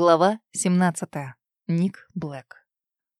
Глава 17. Ник Блэк.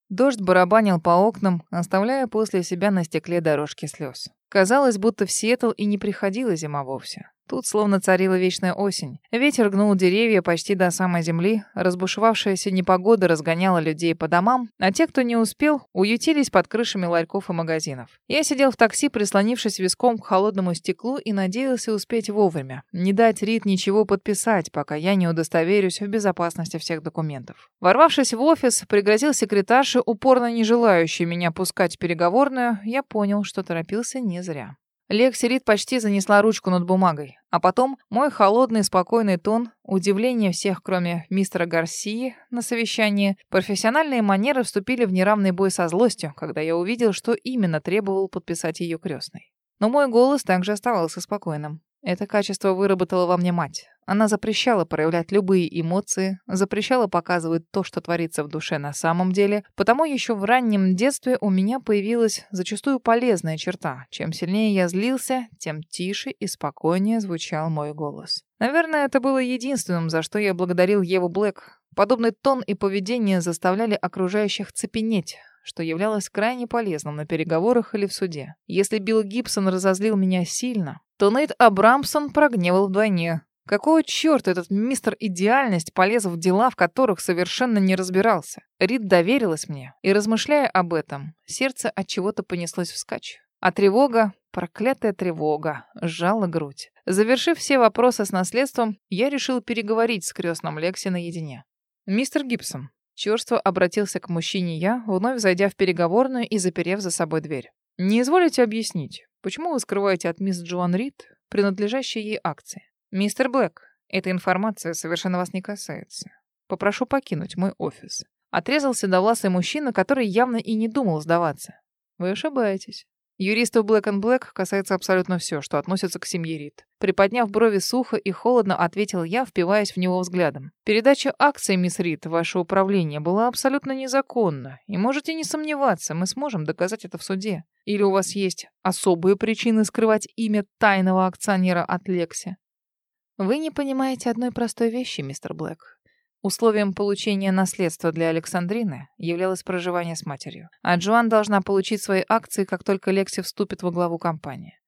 Дождь барабанил по окнам, оставляя после себя на стекле дорожки слез. Казалось, будто в Сиэтл и не приходила зима вовсе. Тут словно царила вечная осень. Ветер гнул деревья почти до самой земли, разбушевавшаяся непогода разгоняла людей по домам, а те, кто не успел, уютились под крышами ларьков и магазинов. Я сидел в такси, прислонившись виском к холодному стеклу и надеялся успеть вовремя. Не дать Рит ничего подписать, пока я не удостоверюсь в безопасности всех документов. Ворвавшись в офис, пригрозил секретарше, упорно не желающей меня пускать в переговорную, я понял, что торопился не зря. Лекси Рид почти занесла ручку над бумагой. А потом мой холодный, спокойный тон, удивление всех, кроме мистера Гарсии на совещании, профессиональные манеры вступили в неравный бой со злостью, когда я увидел, что именно требовал подписать ее крестный. Но мой голос также оставался спокойным. Это качество выработала во мне мать. Она запрещала проявлять любые эмоции, запрещала показывать то, что творится в душе на самом деле, потому еще в раннем детстве у меня появилась зачастую полезная черта. Чем сильнее я злился, тем тише и спокойнее звучал мой голос. Наверное, это было единственным, за что я благодарил Еву Блэк. Подобный тон и поведение заставляли окружающих цепенеть, что являлось крайне полезным на переговорах или в суде. Если Билл Гибсон разозлил меня сильно, то Нейт Абрамсон прогневал вдвойне. Какого черта этот мистер Идеальность полез в дела, в которых совершенно не разбирался? Рид доверилась мне, и, размышляя об этом, сердце от чего-то понеслось вскачь. А тревога, проклятая тревога, сжала грудь. Завершив все вопросы с наследством, я решил переговорить с крестным Лекси наедине. «Мистер Гибсон», черство обратился к мужчине я, вновь зайдя в переговорную и заперев за собой дверь. «Не изволите объяснить, почему вы скрываете от мисс Джоан Рид принадлежащие ей акции?» «Мистер Блэк, эта информация совершенно вас не касается. Попрошу покинуть мой офис». Отрезался довласый мужчина, который явно и не думал сдаваться. «Вы ошибаетесь. Юристов Black and Black касается абсолютно все, что относится к семье Рид. Приподняв брови сухо и холодно, ответил я, впиваясь в него взглядом. Передача акций, мисс Рид, ваше управление была абсолютно незаконна. И можете не сомневаться, мы сможем доказать это в суде. Или у вас есть особые причины скрывать имя тайного акционера от Лекси? Вы не понимаете одной простой вещи, мистер Блэк. Условием получения наследства для Александрины являлось проживание с матерью. А Джоан должна получить свои акции, как только Лекси вступит во главу компании.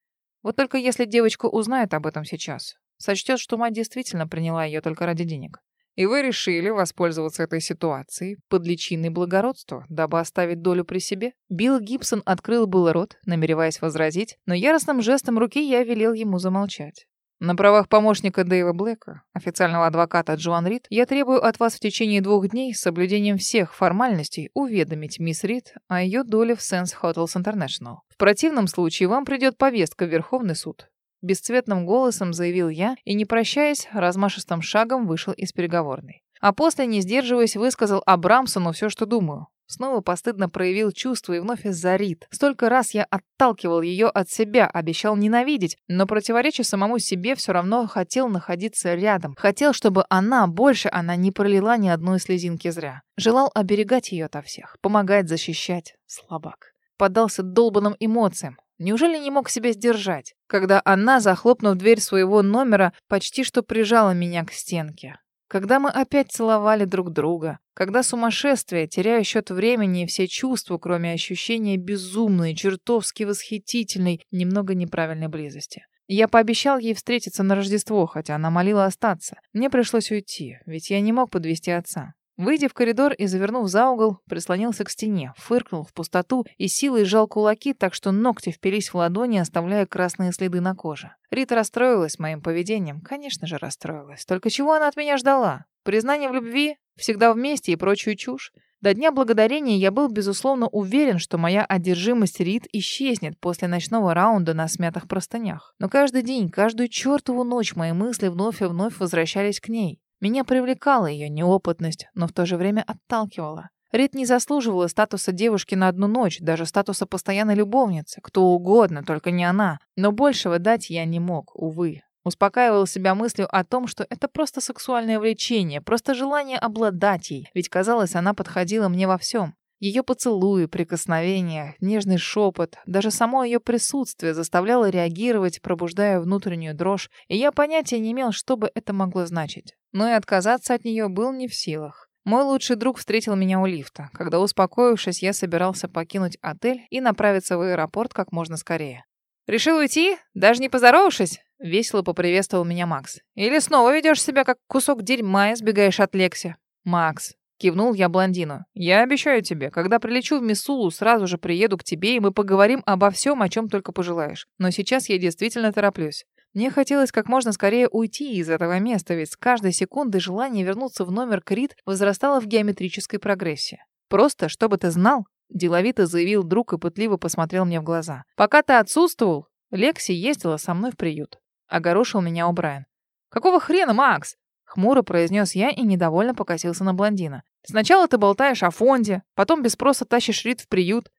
Вот только если девочка узнает об этом сейчас, сочтет, что мать действительно приняла ее только ради денег. И вы решили воспользоваться этой ситуацией под личиной благородства, дабы оставить долю при себе? Билл Гибсон открыл был рот, намереваясь возразить, но яростным жестом руки я велел ему замолчать. На правах помощника Дэйва Блэка, официального адвоката Джоан Рид, я требую от вас в течение двух дней с соблюдением всех формальностей уведомить мисс Рид о ее доле в Sense Hotels International. В противном случае вам придет повестка в Верховный суд. Бесцветным голосом заявил я и, не прощаясь, размашистым шагом вышел из переговорной. А после, не сдерживаясь, высказал Абрамсону все, что думаю. Снова постыдно проявил чувство и вновь зарит. Столько раз я отталкивал ее от себя, обещал ненавидеть, но противоречия самому себе все равно хотел находиться рядом. Хотел, чтобы она, больше она не пролила ни одной слезинки зря. Желал оберегать ее ото всех, помогать, защищать. Слабак. Поддался долбанным эмоциям. Неужели не мог себя сдержать, когда она, захлопнув дверь своего номера, почти что прижала меня к стенке? Когда мы опять целовали друг друга, когда сумасшествие, теряя счет времени и все чувства, кроме ощущения безумной, чертовски восхитительной, немного неправильной близости. Я пообещал ей встретиться на Рождество, хотя она молила остаться. Мне пришлось уйти, ведь я не мог подвести отца. Выйдя в коридор и завернув за угол, прислонился к стене, фыркнул в пустоту и силой сжал кулаки, так что ногти впились в ладони, оставляя красные следы на коже. Рита расстроилась моим поведением. Конечно же, расстроилась. Только чего она от меня ждала? Признание в любви? Всегда вместе и прочую чушь? До Дня Благодарения я был, безусловно, уверен, что моя одержимость Рит исчезнет после ночного раунда на смятых простынях. Но каждый день, каждую чертову ночь мои мысли вновь и вновь возвращались к ней. Меня привлекала ее неопытность, но в то же время отталкивала. Рит не заслуживала статуса девушки на одну ночь, даже статуса постоянной любовницы, кто угодно, только не она. Но большего дать я не мог, увы. Успокаивал себя мыслью о том, что это просто сексуальное влечение, просто желание обладать ей, ведь казалось, она подходила мне во всем. Ее поцелуи, прикосновения, нежный шепот, даже само ее присутствие заставляло реагировать, пробуждая внутреннюю дрожь, и я понятия не имел, что бы это могло значить. Но и отказаться от нее был не в силах. Мой лучший друг встретил меня у лифта, когда, успокоившись, я собирался покинуть отель и направиться в аэропорт как можно скорее. «Решил уйти? Даже не поздоровавшись?» — весело поприветствовал меня Макс. «Или снова ведешь себя как кусок дерьма и сбегаешь от Лекси?» «Макс, Кивнул я блондину. «Я обещаю тебе, когда прилечу в Мисулу, сразу же приеду к тебе, и мы поговорим обо всем, о чем только пожелаешь. Но сейчас я действительно тороплюсь. Мне хотелось как можно скорее уйти из этого места, ведь с каждой секундой желание вернуться в номер Крит возрастало в геометрической прогрессии. Просто, чтобы ты знал, деловито заявил друг и пытливо посмотрел мне в глаза. Пока ты отсутствовал, Лекси ездила со мной в приют. Огорошил меня О'Брайен. «Какого хрена, Макс?» Хмуро произнес я и недовольно покосился на блондина. Сначала ты болтаешь о фонде, потом без спроса тащишь Рит в приют.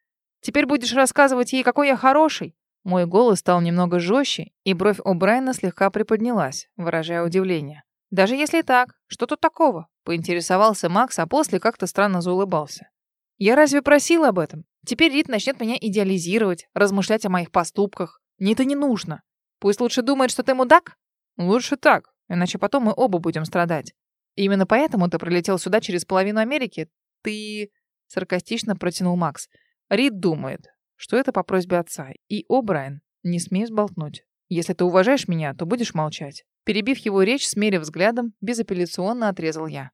Теперь будешь рассказывать ей, какой я хороший. Мой голос стал немного жестче, и бровь О'Брайена слегка приподнялась, выражая удивление. «Даже если так, что тут такого?» — поинтересовался Макс, а после как-то странно заулыбался. «Я разве просил об этом? Теперь Рит начнет меня идеализировать, размышлять о моих поступках. Мне это не нужно. Пусть лучше думает, что ты мудак?» «Лучше так, иначе потом мы оба будем страдать. Именно поэтому ты прилетел сюда через половину Америки? Ты...» Саркастично протянул Макс. Рид думает, что это по просьбе отца. И, о, Брайан, не смей сболтнуть. Если ты уважаешь меня, то будешь молчать. Перебив его речь, смерив взглядом, безапелляционно отрезал я.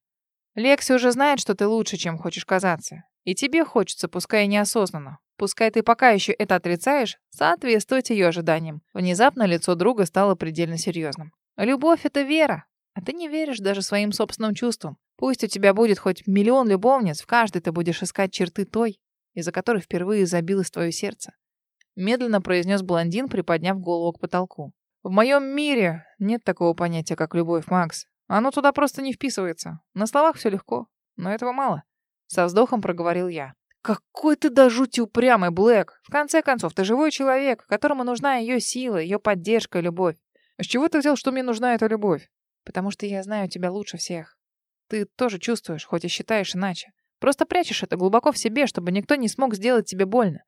Лекси уже знает, что ты лучше, чем хочешь казаться. И тебе хочется, пускай и неосознанно. Пускай ты пока еще это отрицаешь, соответствовать ее ожиданиям. Внезапно лицо друга стало предельно серьезным. Любовь — это вера, а ты не веришь даже своим собственным чувствам. Пусть у тебя будет хоть миллион любовниц, в каждой ты будешь искать черты той, из-за которой впервые забилось твое сердце. Медленно произнес блондин, приподняв голову к потолку. В моем мире нет такого понятия, как любовь, Макс. Оно туда просто не вписывается. На словах все легко, но этого мало. Со вздохом проговорил я. Какой ты до жути упрямый, Блэк. В конце концов, ты живой человек, которому нужна ее сила, ее поддержка, любовь. С чего ты взял, что мне нужна эта любовь? Потому что я знаю тебя лучше всех. Ты тоже чувствуешь, хоть и считаешь иначе. Просто прячешь это глубоко в себе, чтобы никто не смог сделать тебе больно.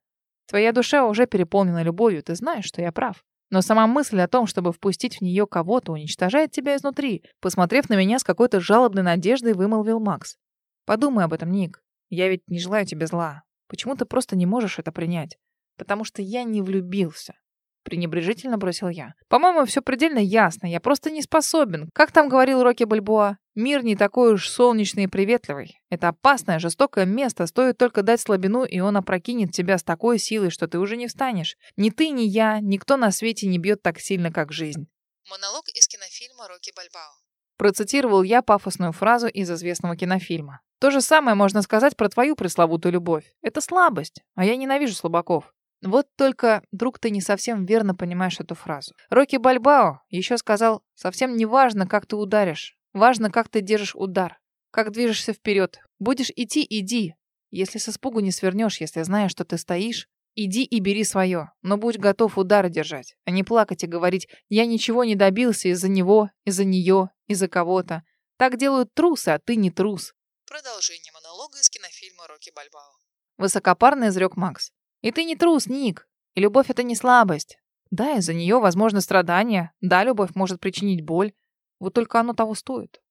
Твоя душа уже переполнена любовью, ты знаешь, что я прав. Но сама мысль о том, чтобы впустить в нее кого-то, уничтожает тебя изнутри. Посмотрев на меня с какой-то жалобной надеждой, вымолвил Макс. Подумай об этом, Ник. Я ведь не желаю тебе зла. Почему ты просто не можешь это принять? Потому что я не влюбился пренебрежительно бросил я. По-моему, все предельно ясно. Я просто не способен. Как там говорил Рокки Бальбоа? Мир не такой уж солнечный и приветливый. Это опасное, жестокое место. Стоит только дать слабину, и он опрокинет тебя с такой силой, что ты уже не встанешь. Ни ты, ни я, никто на свете не бьет так сильно, как жизнь. Монолог из кинофильма «Рокки Бальбао». Процитировал я пафосную фразу из известного кинофильма. То же самое можно сказать про твою пресловутую любовь. Это слабость, а я ненавижу слабаков. Вот только, друг, ты не совсем верно понимаешь эту фразу. Рокки Бальбао еще сказал, совсем не важно, как ты ударишь. Важно, как ты держишь удар. Как движешься вперед. Будешь идти, иди. Если с испугу не свернешь, если знаешь, что ты стоишь, иди и бери свое. Но будь готов удары держать, а не плакать и говорить «я ничего не добился из-за него, из-за нее, из-за кого-то». Так делают трусы, а ты не трус. Продолжение монолога из кинофильма «Рокки Бальбао». Высокопарно изрек Макс. И ты не трус, Ник. И любовь — это не слабость. Да, из-за нее возможно страдания. Да, любовь может причинить боль. Вот только оно того стоит.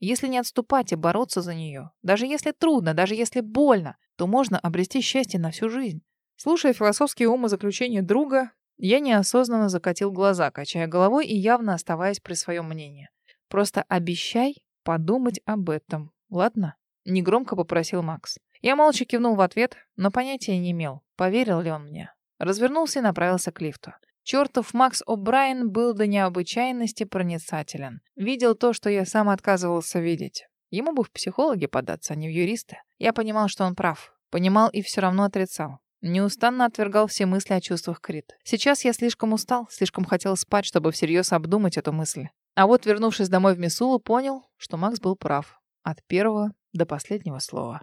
Если не отступать и бороться за нее, даже если трудно, даже если больно, то можно обрести счастье на всю жизнь. Слушая философские умозаключения друга, я неосознанно закатил глаза, качая головой и явно оставаясь при своем мнении. Просто обещай подумать об этом, ладно? Негромко попросил Макс. Я молча кивнул в ответ, но понятия не имел, поверил ли он мне. Развернулся и направился к лифту. Чертов Макс О'Брайен был до необычайности проницателен. Видел то, что я сам отказывался видеть. Ему бы в психологи податься, а не в юристы. Я понимал, что он прав. Понимал и все равно отрицал. Неустанно отвергал все мысли о чувствах Крит. Сейчас я слишком устал, слишком хотел спать, чтобы всерьез обдумать эту мысль. А вот, вернувшись домой в Мисулу, понял, что Макс был прав. От первого до последнего слова.